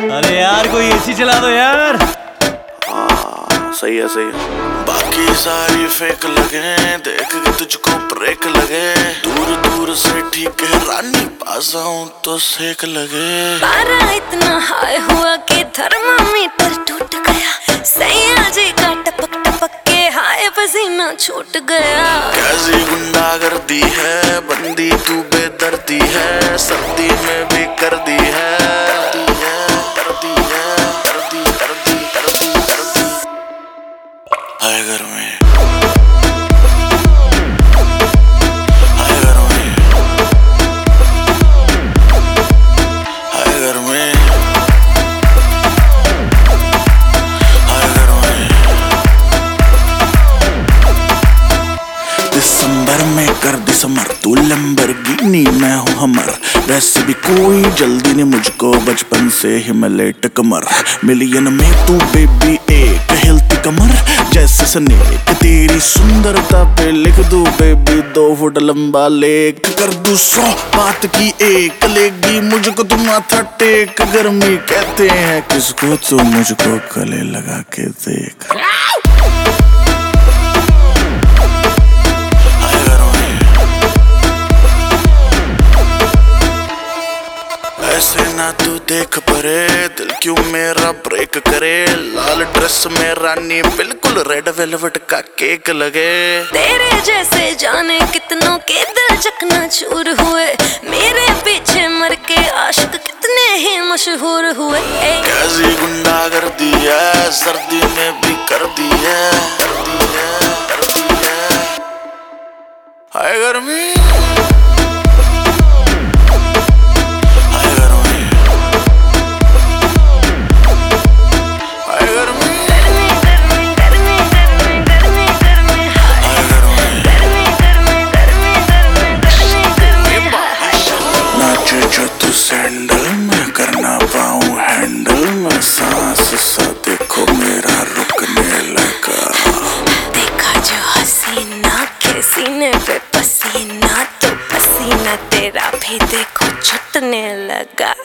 यार कोई एसी चला दो यार। हाँ, सही है सही है। बाकी सारी फेक लगे देख के तुझको ब्रेक लगे। दूर दूर से ठीक है रानी पास आऊँ तो सेक लगे। पारा इतना हाई हुआ कि थर्मामीटर टूट गया। सैया जी का टपक टपक के हाय पसीना छूट गया। कैसी गुंडागर्दी है बंदी तू बेदर्दी है सर्दी में भी कर दी है। घर में दिसंबर में कर दिसंबर तू लंबरगिनी मैं हूँ हमर। वैसे भी कोई जल्दी नहीं मुझको बचपन से ही मैं लेट कमर मिलियन में तू बेबी एक हिलती कमर। जैसे स्नेक तेरी सुंदरता पे लिख दू बेबी दो फुट लंबा लेख कर दू, सौ बात की एक लेगी मुझको तू माथा टेक। गर्मी कहते हैं, किसको तू मुझको गले लगा के देख? ऐसे ना तू देख परे दिल क्यों मेरा ब्रेक करे? लाल ड्रेस में रानी बिल्कुल रेड वेलवेट का केक लगे। तेरे जैसे जाने कितनों के दिल चकना चूर हुए। मेरे पीछे मर के आशिक कितने ही मशहूर हुए। कैसी गुंडागर्दी है सर्दी में भी कर दी है कर दी है कर दी है। हाय गर्मी। en la cara.